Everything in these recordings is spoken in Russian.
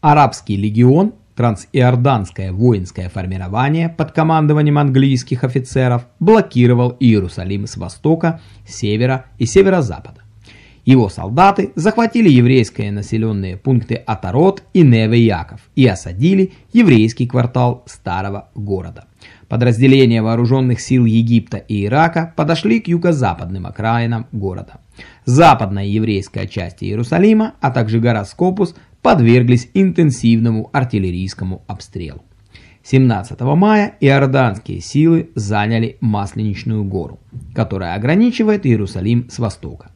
Арабский легион, трансиорданское воинское формирование под командованием английских офицеров, блокировал Иерусалим с востока, севера и северо-запада. Его солдаты захватили еврейские населенные пункты Атарот и Неве-Яков и осадили еврейский квартал старого города. Подразделения вооруженных сил Египта и Ирака подошли к юго-западным окраинам города. Западная еврейская часть Иерусалима, а также гора Скопус подверглись интенсивному артиллерийскому обстрелу. 17 мая иорданские силы заняли Масленичную гору, которая ограничивает Иерусалим с востока.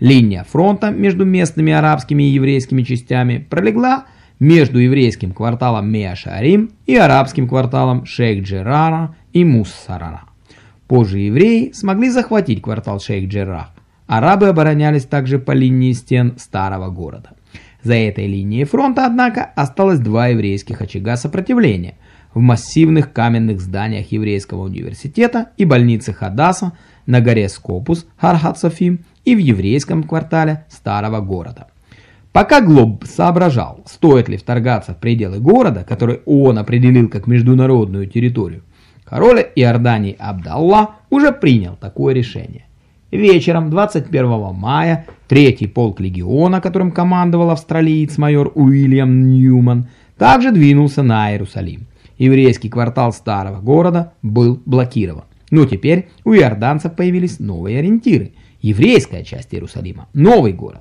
Линия фронта между местными арабскими и еврейскими частями пролегла между еврейским кварталом Меа-Шарим и арабским кварталом Шейх-Джерара и Муссарара. Позже евреи смогли захватить квартал Шейх-Джерах. Арабы оборонялись также по линии стен старого города. За этой линией фронта, однако, осталось два еврейских очага сопротивления в массивных каменных зданиях еврейского университета и больницы Хадаса на горе Скопус, Хархат-Софим и в еврейском квартале старого города. Пока Глоб соображал, стоит ли вторгаться в пределы города, который он определил как международную территорию, король Иордании Абдалла уже принял такое решение. Вечером 21 мая третий полк легиона, которым командовал австралиец майор Уильям Ньюман, также двинулся на Иерусалим. Еврейский квартал старого города был блокирован. Но теперь у иорданцев появились новые ориентиры – еврейская часть Иерусалима, новый город.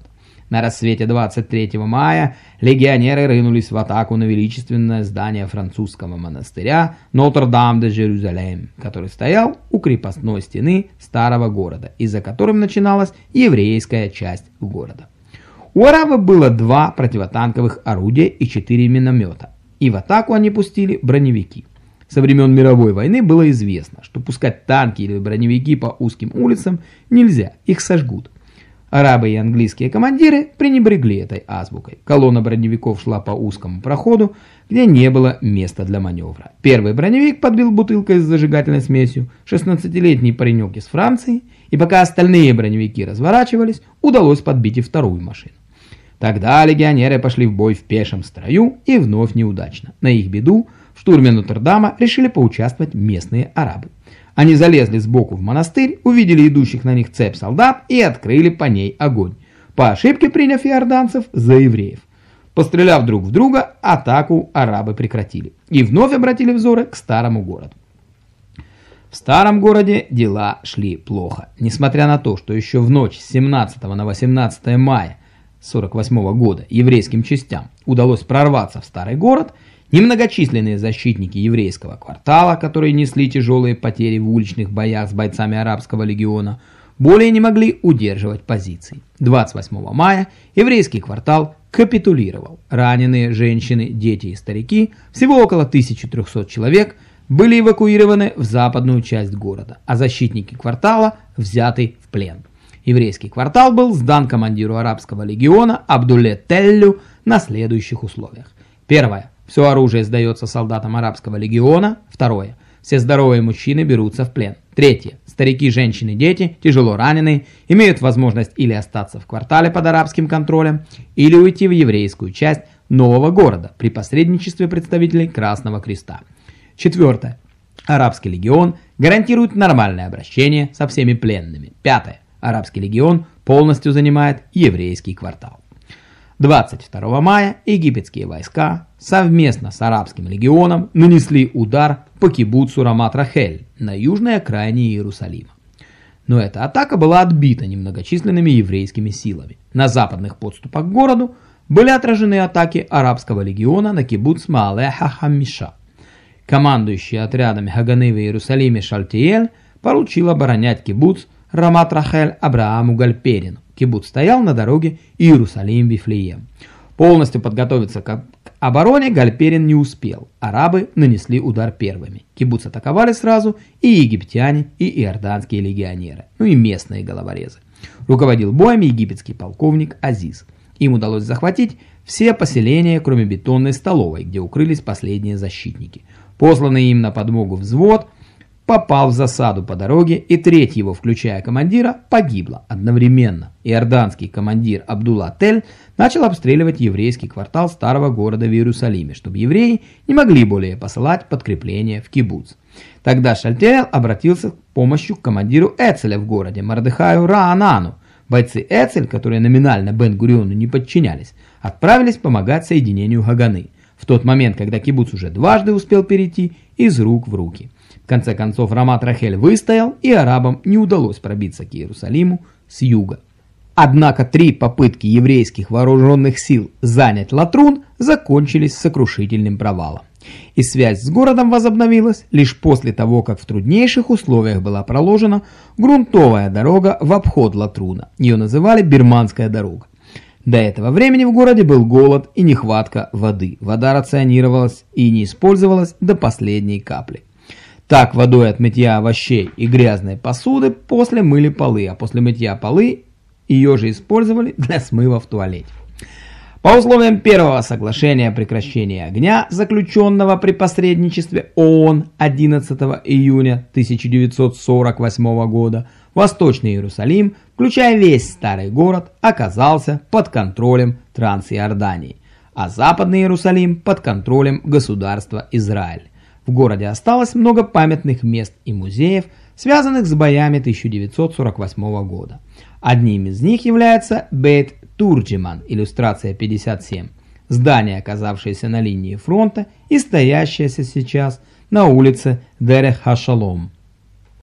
На рассвете 23 мая легионеры рынулись в атаку на величественное здание французского монастыря Нотр-Дам-де-Жерузалем, который стоял у крепостной стены старого города и за которым начиналась еврейская часть города. У арабов было два противотанковых орудия и четыре миномета, и в атаку они пустили броневики. Со времен мировой войны было известно, что пускать танки или броневики по узким улицам нельзя, их сожгут. Арабы и английские командиры пренебрегли этой азбукой. Колонна броневиков шла по узкому проходу, где не было места для маневра. Первый броневик подбил бутылкой с зажигательной смесью 16-летний паренек из Франции, и пока остальные броневики разворачивались, удалось подбить и вторую машину. Тогда легионеры пошли в бой в пешем строю и вновь неудачно. На их беду в штурме Нотр-Дама решили поучаствовать местные арабы. Они залезли сбоку в монастырь, увидели идущих на них цепь солдат и открыли по ней огонь, по ошибке приняв иорданцев за евреев. Постреляв друг в друга, атаку арабы прекратили и вновь обратили взоры к старому городу. В старом городе дела шли плохо, несмотря на то, что еще в ночь с 17 на 18 мая 48 года еврейским частям удалось прорваться в старый город – Немногочисленные защитники еврейского квартала, которые несли тяжелые потери в уличных боях с бойцами арабского легиона, более не могли удерживать позиций. 28 мая еврейский квартал капитулировал. Раненые женщины, дети и старики, всего около 1300 человек, были эвакуированы в западную часть города, а защитники квартала взяты в плен. Еврейский квартал был сдан командиру арабского легиона Абдулле Теллю на следующих условиях. Первое. Все оружие сдается солдатам арабского легиона. Второе. Все здоровые мужчины берутся в плен. Третье. Старики, женщины, дети, тяжело раненые, имеют возможность или остаться в квартале под арабским контролем, или уйти в еврейскую часть нового города при посредничестве представителей Красного Креста. Четвертое. Арабский легион гарантирует нормальное обращение со всеми пленными. Пятое. Арабский легион полностью занимает еврейский квартал. 22 мая египетские войска совместно с арабским легионом нанесли удар по кибуцу Рамат-Рахель на южной окраине Иерусалима. Но эта атака была отбита немногочисленными еврейскими силами. На западных подступах к городу были отражены атаки арабского легиона на кибуц Маалеха Хаммиша. Командующий отрядами Хаганы в Иерусалиме Шальтиель поручил оборонять кибуц Рамат-Рахель Абрааму Гальперину. Кибут стоял на дороге Иерусалим-Вифлеем. Полностью подготовиться к обороне Гальперин не успел. Арабы нанесли удар первыми. Кибуц атаковали сразу и египтяне, и иорданские легионеры, ну и местные головорезы. Руководил боем египетский полковник Азиз. Им удалось захватить все поселения, кроме бетонной столовой, где укрылись последние защитники. Посланный им на подмогу взвод попал в засаду по дороге, и треть его, включая командира, погибла одновременно. Иорданский командир Абдулла Тель начал обстреливать еврейский квартал старого города в Иерусалиме, чтобы евреи не могли более посылать подкрепления в кибуц. Тогда Шальтель обратился к помощью к командиру Эцеля в городе Мардыхаю Раанану. Бойцы Эцель, которые номинально Бен-Гуриону не подчинялись, отправились помогать соединению Гаганы в тот момент, когда кибуц уже дважды успел перейти из рук в руки. Конце концов, Рамат Рахель выстоял, и арабам не удалось пробиться к Иерусалиму с юга. Однако три попытки еврейских вооруженных сил занять Латрун закончились сокрушительным провалом. И связь с городом возобновилась лишь после того, как в труднейших условиях была проложена грунтовая дорога в обход Латруна. Ее называли Бирманская дорога. До этого времени в городе был голод и нехватка воды. Вода рационировалась и не использовалась до последней капли. Так водой от мытья овощей и грязной посуды после мыли полы, а после мытья полы ее же использовали для смыва в туалете. По условиям первого соглашения о прекращении огня, заключенного при посредничестве ООН 11 июня 1948 года, Восточный Иерусалим, включая весь старый город, оказался под контролем Трансиордании, а Западный Иерусалим под контролем государства Израиль. В городе осталось много памятных мест и музеев, связанных с боями 1948 года. Одним из них является Бейт Турджиман, иллюстрация 57, здание, оказавшееся на линии фронта и стоящееся сейчас на улице Дерех Хашалом.